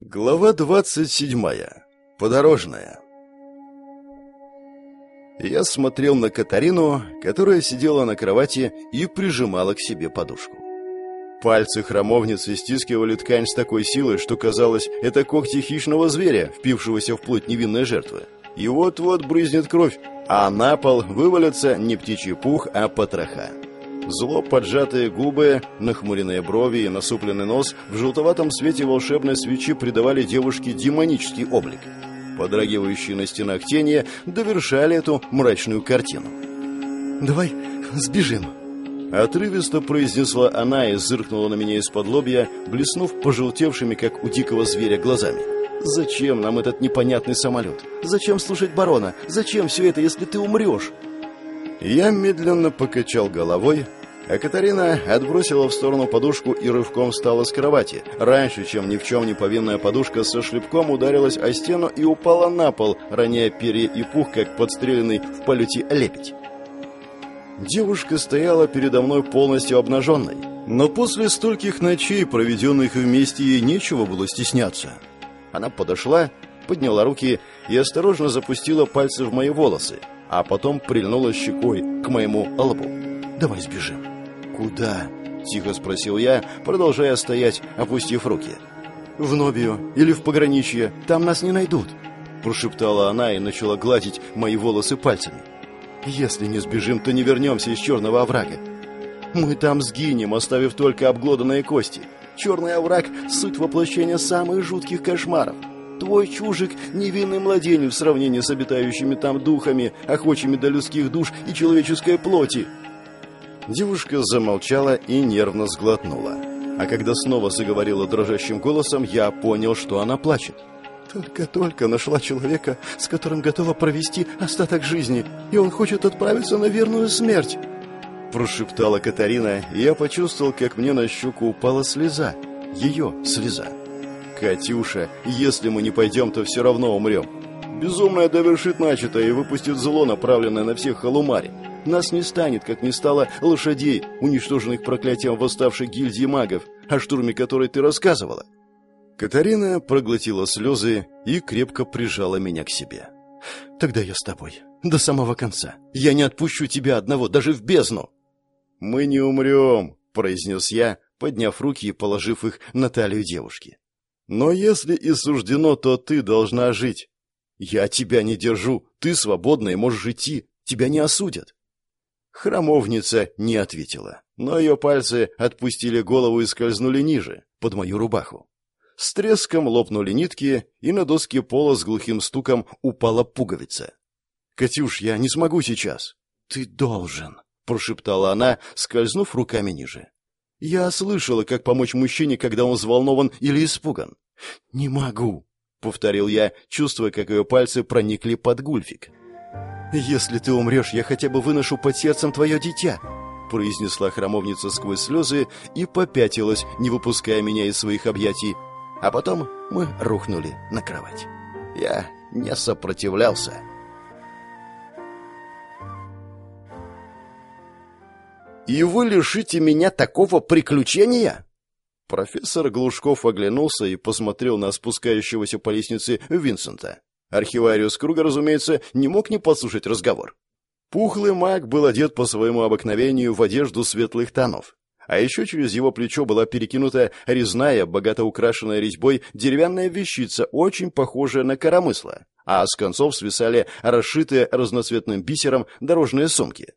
Глава двадцать седьмая. Подорожная. Я смотрел на Катарину, которая сидела на кровати и прижимала к себе подушку. Пальцы храмовницы стискивали ткань с такой силой, что казалось, это когти хищного зверя, впившегося в плоть невинной жертвы. И вот-вот брызнет кровь, а на пол вывалится не птичий пух, а потроха. Зло поджатые губы, нахмуренные брови и насупленный нос в желтоватом свете волшебной свечи придавали девушке демонический облик. Подрагивающие на стенах тени довершали эту мрачную картину. «Давай сбежим», Отрывисто произнесла она и зыркнула на меня из-под лобья, блеснув пожелтевшими, как у дикого зверя, глазами. «Зачем нам этот непонятный самолет? Зачем слушать барона? Зачем все это, если ты умрешь?» Я медленно покачал головой, а Катарина отбросила в сторону подушку и рывком встала с кровати, раньше, чем ни в чем не повинная подушка со шлепком ударилась о стену и упала на пол, роняя перья и пух, как подстреленный в полете лепить. Девушка стояла передо мной полностью обнаженной, но после стольких ночей, проведенных вместе, ей нечего было стесняться. Она подошла, подняла руки и осторожно запустила пальцы в мои волосы, а потом прильнула щекой к моему лбу. «Давай сбежим». «Куда?» – тихо спросил я, продолжая стоять, опустив руки. «В Нобию или в пограничье. Там нас не найдут», – прошептала она и начала гладить мои волосы пальцами. Если не сбежим, то не вернемся из черного оврага. Мы там сгинем, оставив только обглоданные кости. Черный овраг — суть воплощения самых жутких кошмаров. Твой чужик — невинный младенец в сравнении с обитающими там духами, охочими до людских душ и человеческой плоти. Девушка замолчала и нервно сглотнула. А когда снова заговорила дрожащим голосом, я понял, что она плачет. Только-только нашла человека, с которым готова провести остаток жизни, и он хочет отправиться на верную смерть. Прошептала Катарина, и я почувствовал, как мне на щеку упала слеза. Ее слеза. «Катюша, если мы не пойдем, то все равно умрем. Безумная довершит начатое и выпустит зло, направленное на всех халумари. Нас не станет, как не стало лошадей, уничтоженных проклятием восставшей гильдии магов, о штурме которой ты рассказывала. Катарина проглотила слезы и крепко прижала меня к себе. «Тогда я с тобой. До самого конца. Я не отпущу тебя одного, даже в бездну». «Мы не умрем», — произнес я, подняв руки и положив их на талию девушки. «Но если и суждено, то ты должна жить. Я тебя не держу, ты свободна и можешь идти, тебя не осудят». Храмовница не ответила, но ее пальцы отпустили голову и скользнули ниже, под мою рубаху. С треском лопнули нитки, и на доске пола с глухим стуком упала пуговица. «Катюш, я не смогу сейчас». «Ты должен», — прошептала она, скользнув руками ниже. «Я слышала, как помочь мужчине, когда он взволнован или испуган». «Не могу», — повторил я, чувствуя, как ее пальцы проникли под гульфик. «Если ты умрешь, я хотя бы выношу под сердцем твое дитя», — произнесла храмовница сквозь слезы и попятилась, не выпуская меня из своих объятий, а потом мы рухнули на кровать. Я не сопротивлялся. «И вы лишите меня такого приключения?» Профессор Глушков оглянулся и посмотрел на спускающегося по лестнице Винсента. Архивариус Круга, разумеется, не мог не послушать разговор. Пухлый маг был одет по своему обыкновению в одежду светлых тонов. А еще через его плечо была перекинута резная, богато украшенная резьбой деревянная вещица, очень похожая на коромысло, а с концов свисали расшитые разноцветным бисером дорожные сумки.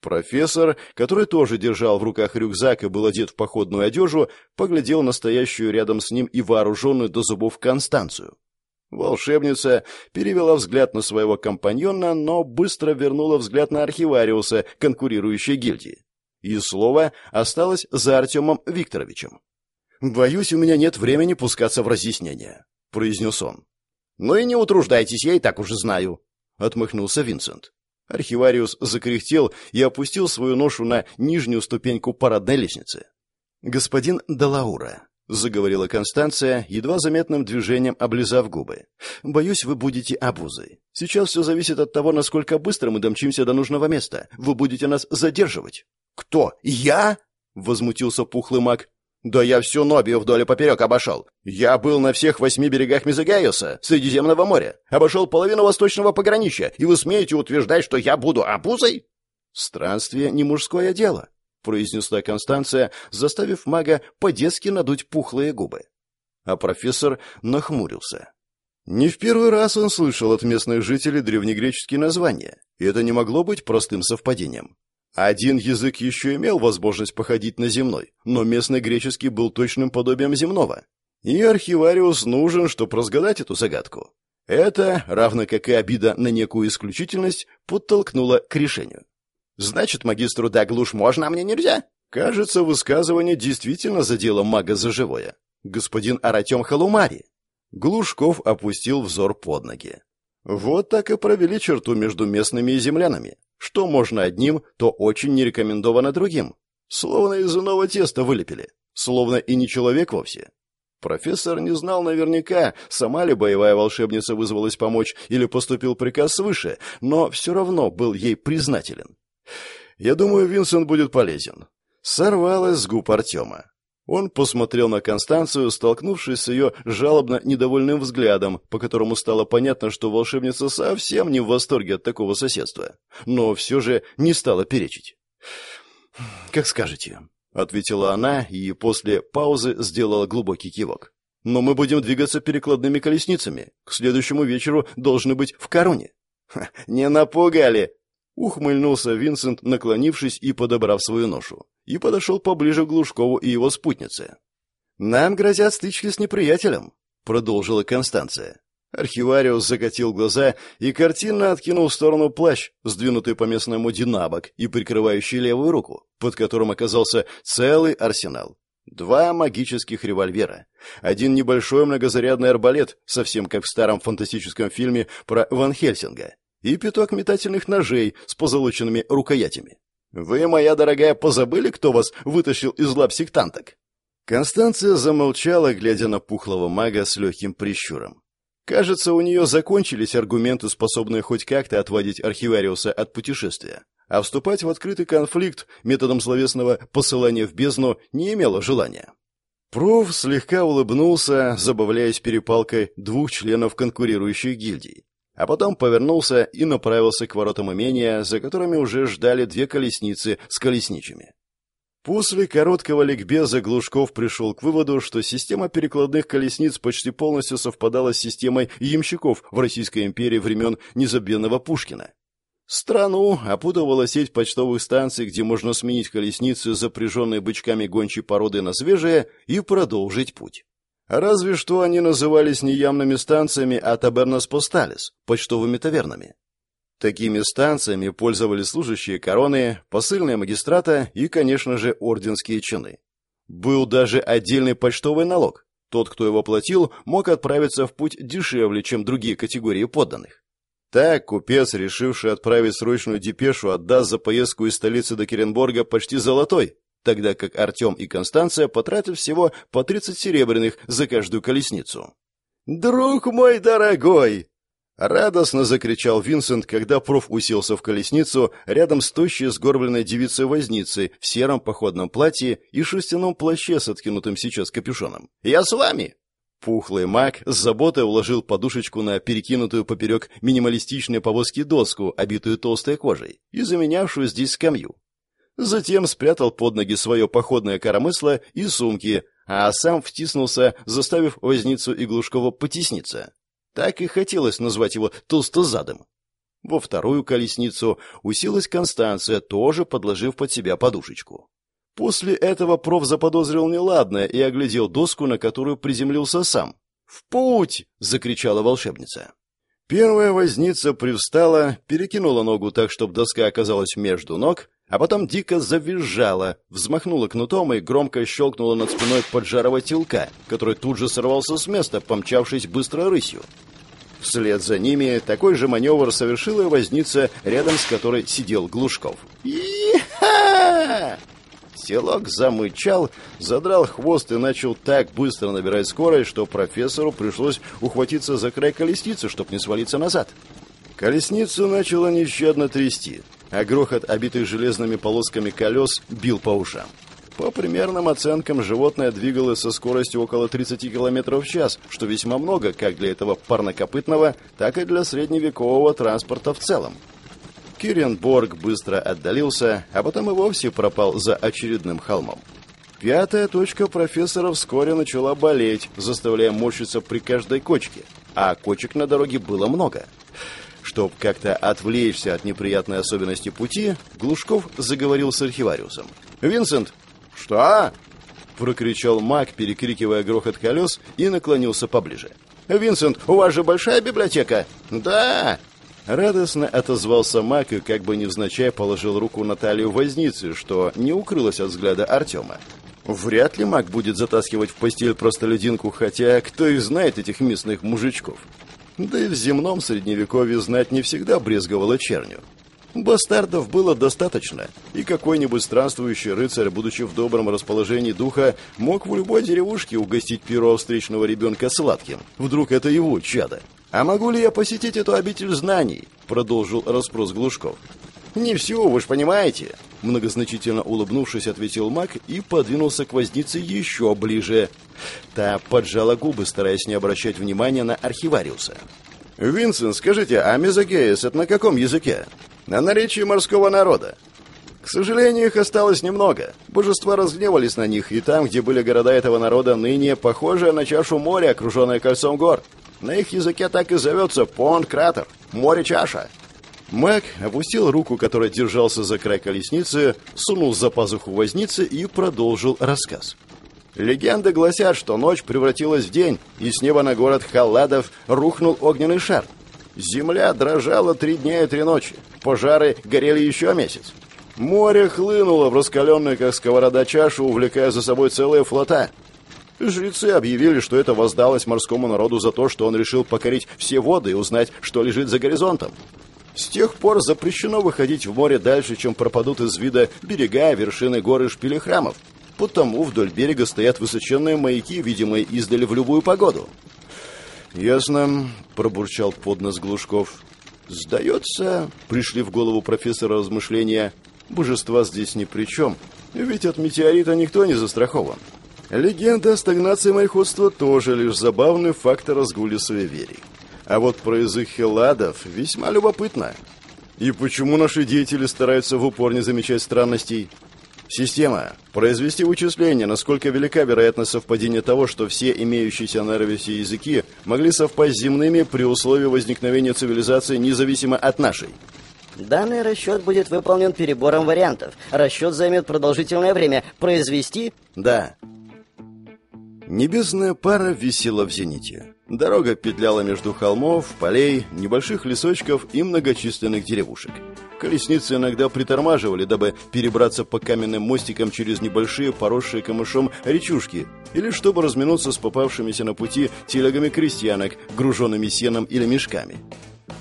Профессор, который тоже держал в руках рюкзак и был одет в походную одежду, поглядел на стоящую рядом с ним и вооруженную до зубов Констанцию. Волшебница перевела взгляд на своего компаньона, но быстро вернула взгляд на архивариуса конкурирующей гильдии. И слово осталось за Артемом Викторовичем. «Боюсь, у меня нет времени пускаться в разъяснения», — произнес он. «Ну и не утруждайтесь, я и так уже знаю», — отмахнулся Винсент. Архивариус закряхтел и опустил свою ношу на нижнюю ступеньку парадной лестницы. «Господин Далаура», — заговорила Констанция, едва заметным движением облизав губы. «Боюсь, вы будете обузой. Сейчас все зависит от того, насколько быстро мы домчимся до нужного места. Вы будете нас задерживать». «Кто? Я?» — возмутился пухлый маг. Да я всю Нобию вдоль и поперек обошел. Я был на всех восьми берегах Мезогайоса, Средиземного моря. Обошел половину восточного пограничья, и вы смеете утверждать, что я буду обузой? Странствие не мужское дело, произнесла Констанция, заставив мага по-детски надуть пухлые губы. А профессор нахмурился. Не в первый раз он слышал от местных жителей древнегреческие названия, и это не могло быть простым совпадением. Один язык еще имел возможность походить на земной, но местный греческий был точным подобием земного. И архивариус нужен, чтобы разгадать эту загадку. Это, равно как и обида на некую исключительность, подтолкнуло к решению. «Значит, магистру Даглуш можно, а мне нельзя?» Кажется, высказывание действительно задело мага за живое. Господин Аратем Халумари. Глушков опустил взор под ноги. Вот так и провели черту между местными и землянами. Что можно одним, то очень не рекомендовано другим. Словно из иного теста вылепили. Словно и не человек вовсе. Профессор не знал наверняка, сама ли боевая волшебница вызвалась помочь или поступил приказ свыше, но все равно был ей признателен. «Я думаю, Винсент будет полезен». Сорвалась с губ Артема. Он посмотрел на Констанцию, столкнувшись с ее жалобно недовольным взглядом, по которому стало понятно, что волшебница совсем не в восторге от такого соседства. Но все же не стала перечить. «Как скажете», — ответила она и после паузы сделала глубокий кивок. «Но мы будем двигаться перекладными колесницами. К следующему вечеру должны быть в Короне». «Не напугали!» Ухмыльнулся Винсент, наклонившись и подобрав свою ношу, и подошел поближе к Глушкову и его спутнице. «Нам грозят стычки с неприятелем», — продолжила Констанция. Архивариус закатил глаза и картинно откинул в сторону плащ, сдвинутый по местному динабок и прикрывающий левую руку, под которым оказался целый арсенал. Два магических револьвера. Один небольшой многозарядный арбалет, совсем как в старом фантастическом фильме про Ван Хельсинга и пяток метательных ножей с позолоченными рукоятями. Вы, моя дорогая, позабыли, кто вас вытащил из лап сектанток?» Констанция замолчала, глядя на пухлого мага с легким прищуром. Кажется, у нее закончились аргументы, способные хоть как-то отводить архивариуса от путешествия, а вступать в открытый конфликт методом словесного посылания в бездну не имела желания. Проф слегка улыбнулся, забавляясь перепалкой двух членов конкурирующих гильдий, а потом повернулся и направился к воротам имения, за которыми уже ждали две колесницы с колесничими. После короткого ликбеза Глушков пришел к выводу, что система перекладных колесниц почти полностью совпадала с системой ямщиков в Российской империи времен незабвенного Пушкина. Страну опутывала сеть почтовых станций, где можно сменить колесницы, запряженные бычками гончей породы на свежие, и продолжить путь. Разве что они назывались не ямными станциями, а табернос посталис, почтовыми тавернами. Такими станциями пользовались служащие короны, посыльные магистрата и, конечно же, орденские чины. Был даже отдельный почтовый налог. Тот, кто его платил, мог отправиться в путь дешевле, чем другие категории подданных. Так купец, решивший отправить срочную депешу, отдаст за поездку из столицы до Керенборга почти золотой, тогда как Артем и Констанция потратят всего по 30 серебряных за каждую колесницу. «Друг мой дорогой!» Радостно закричал Винсент, когда проф уселся в колесницу рядом с тощей сгорбленной девицей-возницей в сером походном платье и шерстяном плаще с откинутым сейчас капюшоном. «Я с вами!» Пухлый маг с заботой уложил подушечку на перекинутую поперек минималистичной повозки доску, обитую толстой кожей, и заменявшую здесь скамью. Затем спрятал под ноги свое походное коромысло и сумки, а сам втиснулся, заставив возницу и Глушкова потесниться. Так и хотелось назвать его толстозадом. Во вторую колесницу уселась Констанция, тоже подложив под себя подушечку. После этого проф заподозрил неладное и оглядел доску, на которую приземлился сам. «В путь!» — закричала волшебница. Первая возница привстала, перекинула ногу так, чтобы доска оказалась между ног, а потом дико завизжала, взмахнула кнутом и громко щелкнула над спиной поджарого телка, который тут же сорвался с места, помчавшись быстро рысью. Вслед за ними такой же маневр совершила возница, рядом с которой сидел Глушков. «И-ха!» Селок замычал, задрал хвост и начал так быстро набирать скорость, что профессору пришлось ухватиться за край колесницы, чтобы не свалиться назад. Колесницу начало нещадно трясти а грохот обитых железными полосками колес бил по ушам. По примерным оценкам, животное двигалось со скоростью около 30 км в час, что весьма много как для этого парнокопытного, так и для средневекового транспорта в целом. Киренборг быстро отдалился, а потом и вовсе пропал за очередным холмом. Пятая точка профессора вскоре начала болеть, заставляя морщиться при каждой кочке, а кочек на дороге было много. Чтоб как-то отвлечься от неприятной особенности пути, Глушков заговорил с архивариусом. «Винсент!» «Что?» — прокричал маг, перекрикивая грохот колес, и наклонился поближе. «Винсент, у вас же большая библиотека?» «Да!» Радостно отозвался Мак и как бы невзначай положил руку на талию возницы, что не укрылось от взгляда Артема. Вряд ли Мак будет затаскивать в постель простолюдинку, хотя кто и знает этих местных мужичков. Да и в земном средневековье знать не всегда брезговала черню. Бастардов было достаточно, и какой-нибудь странствующий рыцарь, будучи в добром расположении духа, мог в любой деревушке угостить первого встречного ребенка сладким. Вдруг это его чадо. «А могу ли я посетить эту обитель знаний?» — продолжил расспрос Глушков. «Не все, вы ж понимаете!» Многозначительно улыбнувшись, ответил маг и подвинулся к вознице еще ближе. Та поджала губы, стараясь не обращать внимания на архивариуса. «Винсент, скажите, а мезогеес это на каком языке?» «На наречии морского народа. К сожалению, их осталось немного. Божества разгневались на них, и там, где были города этого народа, ныне похожие на чашу моря, окруженное кольцом гор. На их языке так и зовется Понт-кратер, море-чаша. Мэг опустил руку, которая держался за край колесницы, сунул за пазуху возницы и продолжил рассказ. Легенды гласят, что ночь превратилась в день, и с неба на город Халладов рухнул огненный шар. Земля дрожала три дня и три ночи. Пожары горели еще месяц. Море хлынуло в раскаленную, как сковорода, чашу, увлекая за собой целые флота. Жрецы объявили, что это воздалось морскому народу за то, что он решил покорить все воды и узнать, что лежит за горизонтом. С тех пор запрещено выходить в море дальше, чем пропадут из вида берега, вершины горы шпили храмов. Потому вдоль берега стоят высоченные маяки, видимые издали в любую погоду. «Ясно», — пробурчал поднос Глушков. «Сдается», — пришли в голову профессора размышления, «божества здесь ни при чем, ведь от метеорита никто не застрахован. Легенда о стагнации мореходства тоже лишь забавный фактор разгули суеверий. А вот про язык хеладов весьма любопытно. И почему наши деятели стараются в упор не замечать странностей? Система. Произвести вычисление, насколько велика вероятность совпадения того, что все имеющиеся на Эрвисе языки могли совпасть с земными при условии возникновения цивилизации независимо от нашей. Данный расчет будет выполнен перебором вариантов. Расчет займет продолжительное время. Произвести? Да. Небесная пара висела в зените. Дорога петляла между холмов, полей, небольших лесочков и многочисленных деревушек. Колесницы иногда притормаживали, дабы перебраться по каменным мостикам через небольшие поросшие камышом речушки, или чтобы разминуться с попавшимися на пути телегами крестьянок, груженными сеном или мешками.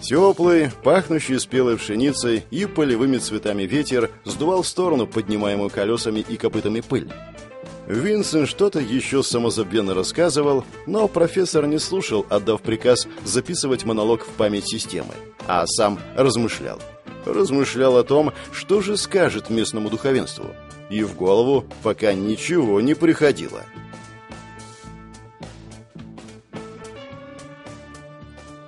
Теплый, пахнущий спелой пшеницей и полевыми цветами ветер сдувал в сторону поднимаемую колесами и копытами пыль. Винсент что-то еще самозабвенно рассказывал, но профессор не слушал, отдав приказ записывать монолог в память системы, а сам размышлял. Размышлял о том, что же скажет местному духовенству. И в голову пока ничего не приходило.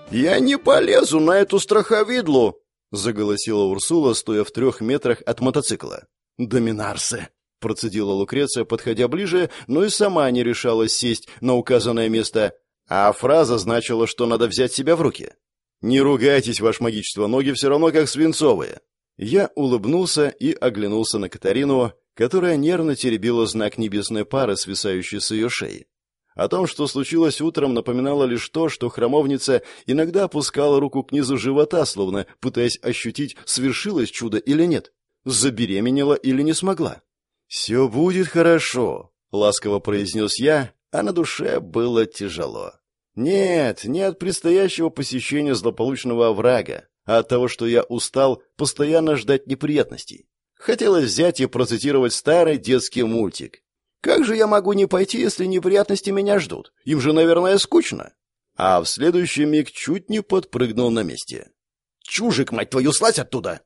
«Я не полезу на эту страховидлу!» — заголосила Урсула, стоя в трех метрах от мотоцикла. «Доминарсе!» Процедила Лукреция, подходя ближе, но и сама не решалась сесть на указанное место, а фраза значила, что надо взять себя в руки. «Не ругайтесь, ваше магичество, ноги все равно как свинцовые». Я улыбнулся и оглянулся на Катарину, которая нервно теребила знак небесной пары, свисающий с ее шеи. О том, что случилось утром, напоминало лишь то, что храмовница иногда опускала руку к низу живота, словно пытаясь ощутить, свершилось чудо или нет, забеременела или не смогла. «Все будет хорошо», — ласково произнес я, а на душе было тяжело. «Нет, не от предстоящего посещения злополучного оврага, а от того, что я устал постоянно ждать неприятностей. Хотелось взять и процитировать старый детский мультик. «Как же я могу не пойти, если неприятности меня ждут? Им же, наверное, скучно». А в следующий миг чуть не подпрыгнул на месте. «Чужик, мать твою, слазь оттуда!»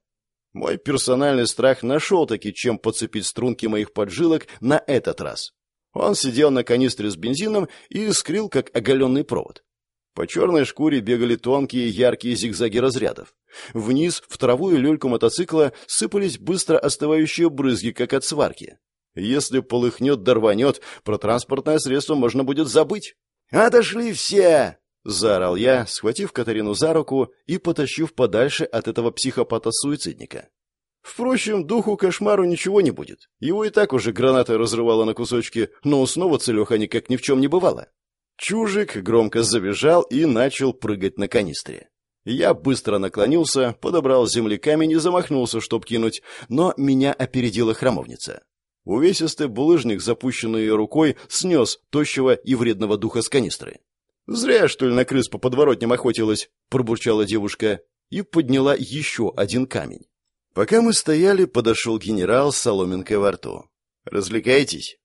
Мой персональный страх нашел-таки, чем подцепить струнки моих поджилок на этот раз. Он сидел на канистре с бензином и искрил, как оголенный провод. По черной шкуре бегали тонкие яркие зигзаги разрядов. Вниз, в траву и люльку мотоцикла, сыпались быстро остывающие брызги, как от сварки. Если полыхнет да рванет, про транспортное средство можно будет забыть. «Отошли все!» — заорал я, схватив Катарину за руку и потащив подальше от этого психопата-суицидника. Впрочем, духу кошмару ничего не будет. Его и так уже гранатой разрывало на кусочки, но снова целеханик как ни в чем не бывало. Чужик громко завизжал и начал прыгать на канистре. Я быстро наклонился, подобрал с земли камень и замахнулся, чтоб кинуть, но меня опередила храмовница. Увесистый булыжник, запущенный ее рукой, снес тощего и вредного духа с канистры. «Зря, что ли, на крыс по подворотням охотилась», — пробурчала девушка и подняла еще один камень. Пока мы стояли, подошел генерал с соломинкой во рту. «Развлекаетесь?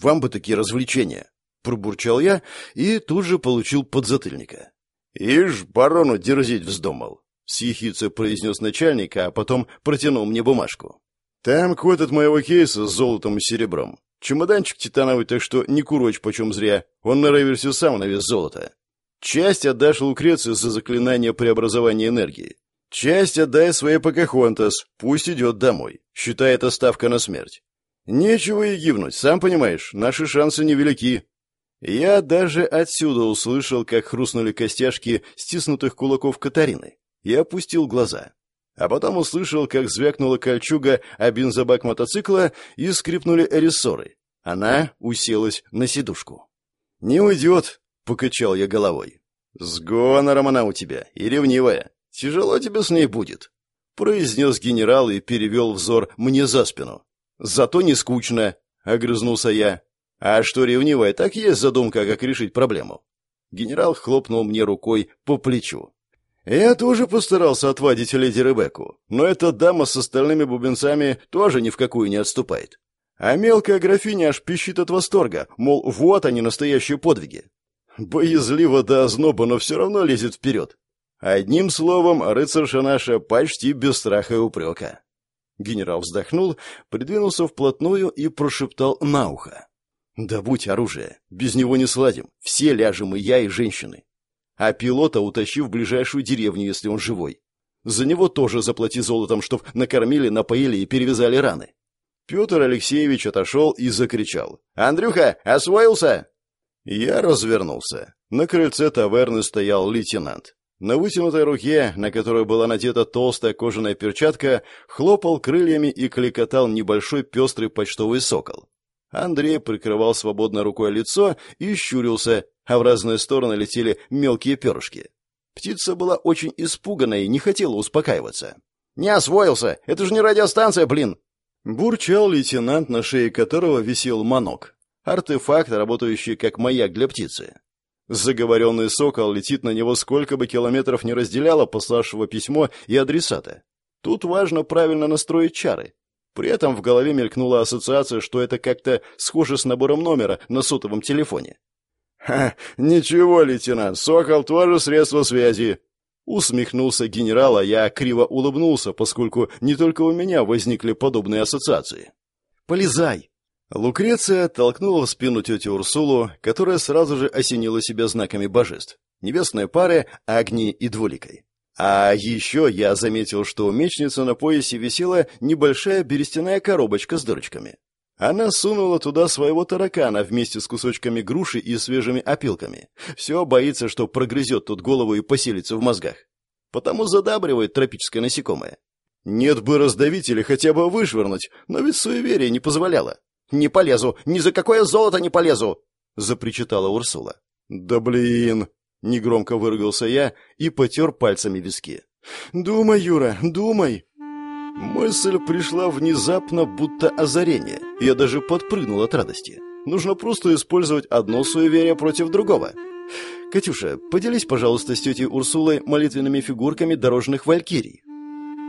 Вам бы такие развлечения!» — пробурчал я и тут же получил подзатыльника. «Ишь, барону дерзить вздумал!» — с произнес начальник, а потом протянул мне бумажку. «Там код от моего кейса с золотом и серебром. Чемоданчик титановый, так что не курочь почем зря. Он на реверсе сам на вес золота. Часть отдашь Лукреции за заклинание преобразования энергии. Часть отдай своей Покахонтас, пусть идет домой. Считай это ставка на смерть. Нечего и гибнуть, сам понимаешь, наши шансы невелики. Я даже отсюда услышал, как хрустнули костяшки стиснутых кулаков Катарины, и опустил глаза. А потом услышал, как звякнула кольчуга о бензобак мотоцикла и скрипнули рессоры. Она уселась на сидушку. «Не уйдет», — покачал я головой. «С гонором она у тебя, и ревнивая. Тяжело тебе с ней будет», — произнес генерал и перевел взор мне за спину. «Зато не скучно», — огрызнулся я. «А что ревнивая, так есть задумка, как решить проблему». Генерал хлопнул мне рукой по плечу. Я тоже постарался отвадить леди Ребекку, но эта дама с остальными бубенцами тоже ни в какую не отступает. А мелкая графиня аж пищит от восторга, мол, вот они настоящие подвиги. Боязливо до озноба, но все равно лезет вперед. Одним словом, рыцарша наша почти без страха и упрека. Генерал вздохнул, придвинулся вплотную и прошептал на ухо. «Да будь оружие, без него не сладим, все ляжем и я, и женщины а пилота утащи в ближайшую деревню, если он живой. За него тоже заплати золотом, чтоб накормили, напоили и перевязали раны. Петр Алексеевич отошел и закричал. «Андрюха, освоился?» Я развернулся. На крыльце таверны стоял лейтенант. На вытянутой руке, на которой была надета толстая кожаная перчатка, хлопал крыльями и кликотал небольшой пестрый почтовый сокол. Андрей прикрывал свободной рукой лицо и щурился, а в разные стороны летели мелкие перышки. Птица была очень испугана и не хотела успокаиваться. «Не освоился! Это же не радиостанция, блин!» Бурчал лейтенант, на шее которого висел манок. Артефакт, работающий как маяк для птицы. Заговоренный сокол летит на него сколько бы километров не разделяло пославшего письмо и адресата. Тут важно правильно настроить чары. При этом в голове мелькнула ассоциация, что это как-то схоже с набором номера на сотовом телефоне. «Ха, ничего, лейтенант, «Сокол» тоже средство связи!» Усмехнулся генерал, а я криво улыбнулся, поскольку не только у меня возникли подобные ассоциации. «Полезай!» Лукреция толкнула в спину тетю Урсулу, которая сразу же осенила себя знаками божеств. Небесной пары, Агни и Двуликой. А еще я заметил, что у мечницы на поясе висела небольшая берестяная коробочка с дырочками. Она сунула туда своего таракана вместе с кусочками груши и свежими опилками. Все боится, что прогрызет тут голову и поселится в мозгах. Потому задабривает тропическое насекомое. Нет бы раздавить или хотя бы вышвырнуть, но ведь суеверие не позволяло. «Не полезу! Ни за какое золото не полезу!» — запричитала Урсула. «Да блин!» — негромко выругался я и потер пальцами виски. «Думай, Юра, думай!» Мысль пришла внезапно, будто озарение. Я даже подпрыгнул от радости. Нужно просто использовать одно суеверие против другого. «Катюша, поделись, пожалуйста, с тетей Урсулой молитвенными фигурками дорожных валькирий».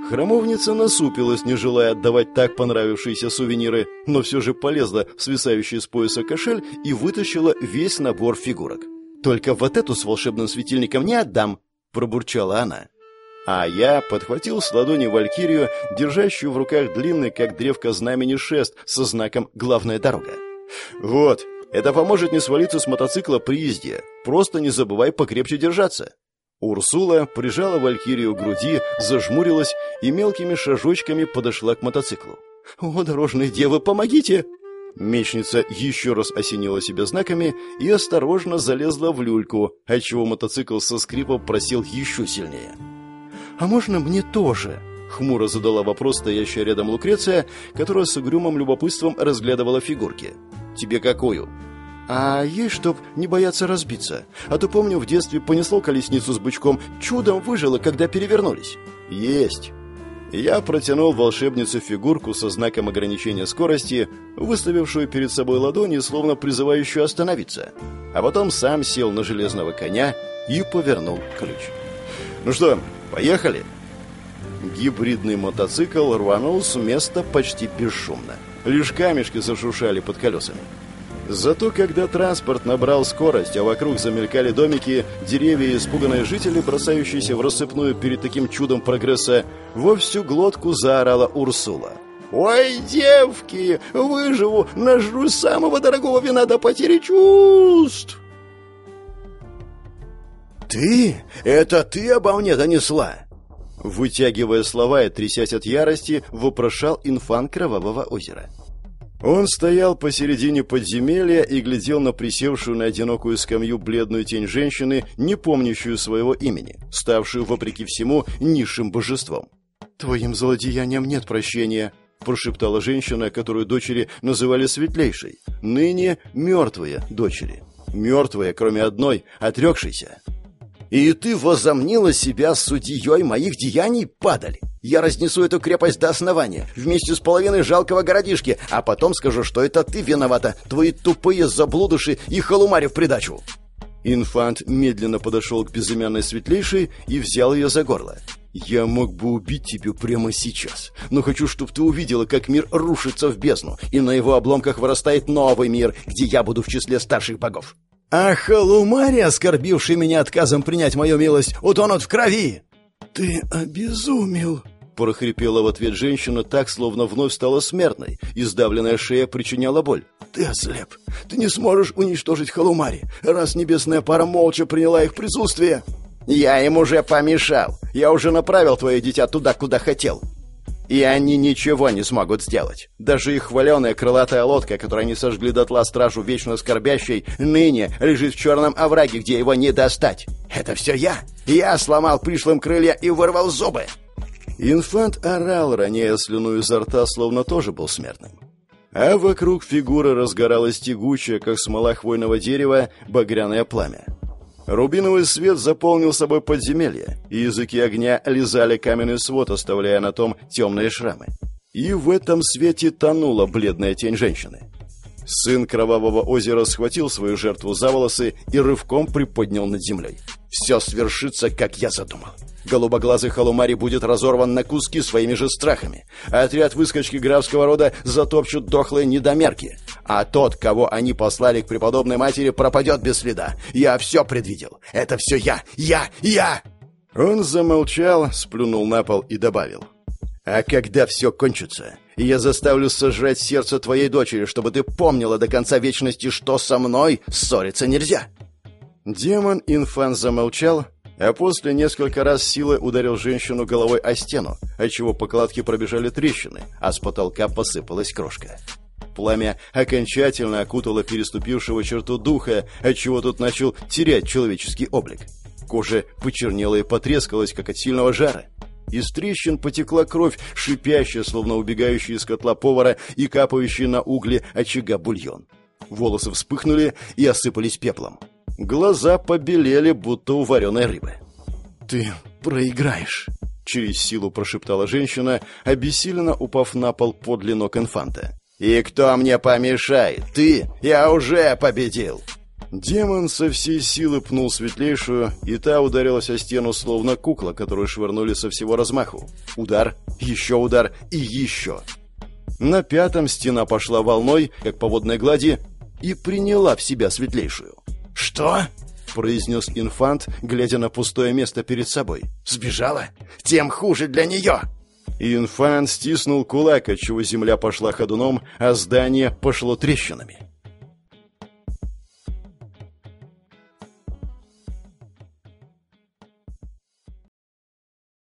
Храмовница насупилась, не желая отдавать так понравившиеся сувениры, но все же полезла в свисающий с пояса кошель и вытащила весь набор фигурок. «Только вот эту с волшебным светильником не отдам», — пробурчала она. А я подхватил с ладони валькирию, держащую в руках длинный, как древко знамени, шест со знаком «Главная дорога». «Вот, это поможет не свалиться с мотоцикла при езде. Просто не забывай покрепче держаться». Урсула прижала валькирию к груди, зажмурилась и мелкими шажочками подошла к мотоциклу. «О, дорожные девы, помогите!» Мечница еще раз осенила себя знаками и осторожно залезла в люльку, отчего мотоцикл со скрипом просел еще сильнее. «А можно мне тоже?» — хмуро задала вопрос стоящая рядом Лукреция, которая с угрюмым любопытством разглядывала фигурки. «Тебе какую?» «А есть, чтоб не бояться разбиться. А то, помню, в детстве понесло колесницу с бычком, чудом выжило, когда перевернулись». «Есть!» Я протянул волшебнице фигурку со знаком ограничения скорости, выставившую перед собой ладони, словно призывающую остановиться. А потом сам сел на железного коня и повернул ключ. «Ну что, поехали?» Гибридный мотоцикл рванул с места почти бесшумно. Лишь камешки зашуршали под колесами. Зато когда транспорт набрал скорость, а вокруг замелькали домики, деревья и испуганные жители, бросающиеся в рассыпную перед таким чудом прогресса, во всю глотку заорала Урсула. «Ой, девки, выживу, нажру самого дорогого вина до потери чувств!» «Ты? Это ты обо мне донесла?» Вытягивая слова и трясясь от ярости, вопрошал инфан Кровавого озера. Он стоял посередине подземелья и глядел на присевшую на одинокую скамью бледную тень женщины, не помнящую своего имени, ставшую, вопреки всему, низшим божеством. «Твоим злодеяниям нет прощения», — прошептала женщина, которую дочери называли Светлейшей. «Ныне мертвые дочери. Мертвые, кроме одной, отрекшейся. И ты возомнила себя судьей моих деяний, падаль? Я разнесу эту крепость до основания, вместе с половиной жалкого городишки, а потом скажу, что это ты виновата, твои тупые заблудыши и халумари в придачу». Инфант медленно подошел к безымянной светлейшей и взял ее за горло. «Я мог бы убить тебя прямо сейчас, но хочу, чтобы ты увидела, как мир рушится в бездну, и на его обломках вырастает новый мир, где я буду в числе старших богов. А халумари, оскорбивший меня отказом принять мою милость, утонут в крови!» «Ты обезумел!» прохрипела в ответ женщина так, словно вновь стала смертной, и сдавленная шея причиняла боль. «Ты ослеп! Ты не сможешь уничтожить Халумари, раз небесная пара молча приняла их присутствие!» «Я им уже помешал! Я уже направил твое дитя туда, куда хотел!» И они ничего не смогут сделать. Даже их хваленая крылатая лодка, которую они сожгли дотла стражу вечно скорбящей, ныне лежит в черном овраге, где его не достать. Это все я. Я сломал пришлым крылья и вырвал зубы. Инфант орал, роняя слюну изо рта, словно тоже был смертным. А вокруг фигуры разгоралось тягучее, как смола хвойного дерева, багряное пламя. Рубиновый свет заполнил собой подземелье, и языки огня лизали каменный свод, оставляя на том темные шрамы. И в этом свете тонула бледная тень женщины. Сын Кровавого озера схватил свою жертву за волосы и рывком приподнял над землей. «Все свершится, как я задумал. Голубоглазый Халумари будет разорван на куски своими же страхами. Отряд выскочки графского рода затопчут дохлые недомерки. А тот, кого они послали к преподобной матери, пропадет без следа. Я все предвидел. Это все я, я, я!» Он замолчал, сплюнул на пол и добавил. «А когда все кончится, я заставлю сожрать сердце твоей дочери, чтобы ты помнила до конца вечности, что со мной ссориться нельзя!» Демон-инфан замолчал, а после несколько раз силой ударил женщину головой о стену, отчего по кладке пробежали трещины, а с потолка посыпалась крошка. Пламя окончательно окутало переступившего черту духа, отчего тот начал терять человеческий облик. Кожа почернела и потрескалась, как от сильного жара. Из трещин потекла кровь, шипящая, словно убегающая из котла повара и капающая на угли очага бульон. Волосы вспыхнули и осыпались пеплом. Глаза побелели, будто у вареной рыбы. «Ты проиграешь», — через силу прошептала женщина, обессиленно упав на пол подле ног инфанта. «И кто мне помешает? Ты? Я уже победил!» Демон со всей силы пнул светлейшую, и та ударилась о стену, словно кукла, которую швырнули со всего размаху. Удар, еще удар и еще. На пятом стена пошла волной, как по водной глади, и приняла в себя светлейшую. «Что?» — произнес инфант, глядя на пустое место перед собой. «Сбежала? Тем хуже для нее!» Инфант стиснул кулак, отчего земля пошла ходуном, а здание пошло трещинами.